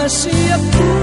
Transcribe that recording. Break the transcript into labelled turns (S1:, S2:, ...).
S1: Mas Garcia, o